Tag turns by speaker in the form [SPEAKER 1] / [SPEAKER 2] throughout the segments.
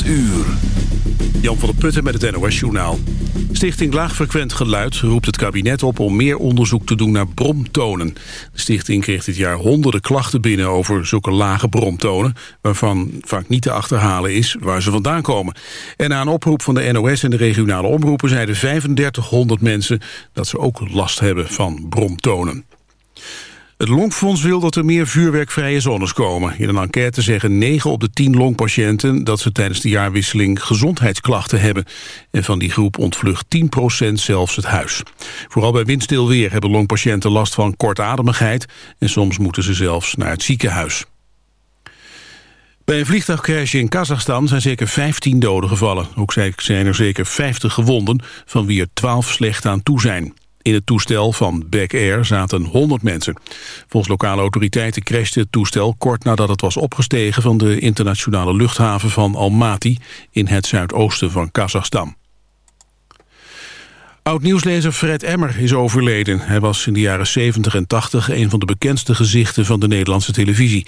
[SPEAKER 1] 8 uur. Jan van der Putten met het NOS-journaal. Stichting Laagfrequent Geluid roept het kabinet op om meer onderzoek te doen naar bromtonen. De stichting kreeg dit jaar honderden klachten binnen over zulke lage bromtonen... waarvan vaak niet te achterhalen is waar ze vandaan komen. En na een oproep van de NOS en de regionale omroepen... zeiden 3500 mensen dat ze ook last hebben van bromtonen. Het Longfonds wil dat er meer vuurwerkvrije zones komen. In een enquête zeggen 9 op de 10 longpatiënten... dat ze tijdens de jaarwisseling gezondheidsklachten hebben. En van die groep ontvlucht 10% zelfs het huis. Vooral bij windstil weer hebben longpatiënten last van kortademigheid... en soms moeten ze zelfs naar het ziekenhuis. Bij een vliegtuigcrash in Kazachstan zijn zeker 15 doden gevallen. Ook zijn er zeker 50 gewonden, van wie er 12 slecht aan toe zijn. In het toestel van Back Air zaten 100 mensen. Volgens lokale autoriteiten crashte het toestel kort nadat het was opgestegen van de internationale luchthaven van Almaty in het zuidoosten van Kazachstan. Oud-nieuwslezer Fred Emmer is overleden. Hij was in de jaren 70 en 80 een van de bekendste gezichten van de Nederlandse televisie.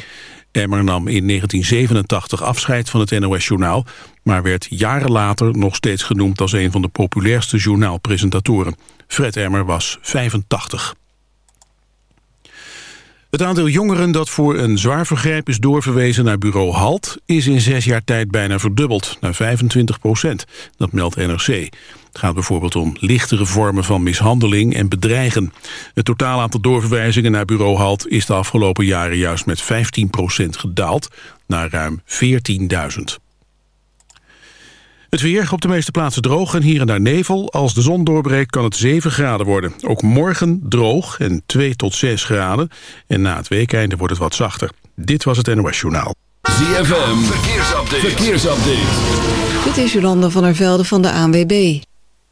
[SPEAKER 1] Emmer nam in 1987 afscheid van het NOS-journaal... maar werd jaren later nog steeds genoemd als een van de populairste journaalpresentatoren. Fred Emmer was 85. Het aantal jongeren dat voor een zwaar vergrijp is doorverwezen naar bureau HALT... is in zes jaar tijd bijna verdubbeld, naar 25 procent. Dat meldt NRC. Het gaat bijvoorbeeld om lichtere vormen van mishandeling en bedreigen. Het totaal aantal doorverwijzingen naar bureau HALT... is de afgelopen jaren juist met 15 procent gedaald, naar ruim 14.000. Het weer op de meeste plaatsen droog en hier en daar nevel. Als de zon doorbreekt kan het 7 graden worden. Ook morgen droog en 2 tot 6 graden. En na het weekende wordt het wat zachter. Dit was het NOS Journaal.
[SPEAKER 2] ZFM, verkeersupdate. verkeersupdate.
[SPEAKER 3] Dit is Jolanda van der Velde van de ANWB.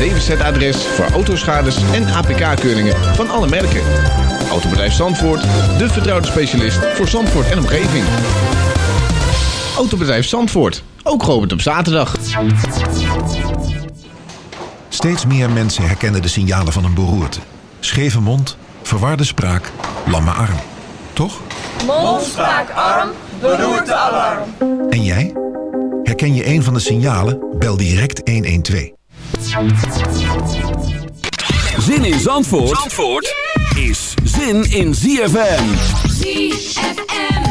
[SPEAKER 4] DWZ-adres voor autoschades en APK-keuringen van alle merken. Autobedrijf Zandvoort, de vertrouwde specialist voor Zandvoort en omgeving. Autobedrijf Zandvoort, ook geopend op zaterdag.
[SPEAKER 5] Steeds meer mensen herkennen de signalen van een beroerte. Scheve mond, verwarde spraak, lamme arm. Toch?
[SPEAKER 6] Mond, spraak, arm, beroerte, alarm.
[SPEAKER 5] En jij? Herken je een van de signalen? Bel direct 112.
[SPEAKER 2] Zin in Zandvoort, Zandvoort is zin in ZFM.
[SPEAKER 6] ZFM.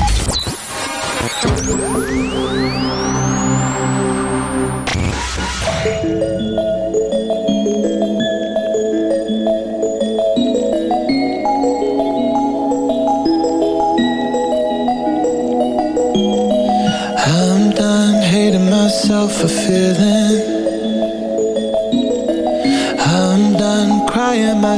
[SPEAKER 7] I'm done hating myself for feeling.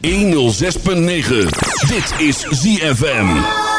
[SPEAKER 2] 106.9. Dit is ZFM.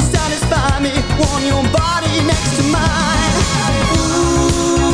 [SPEAKER 8] Satisfy me, warm your body next to mine. Ooh,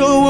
[SPEAKER 7] so